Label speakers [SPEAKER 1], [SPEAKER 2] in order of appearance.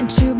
[SPEAKER 1] And you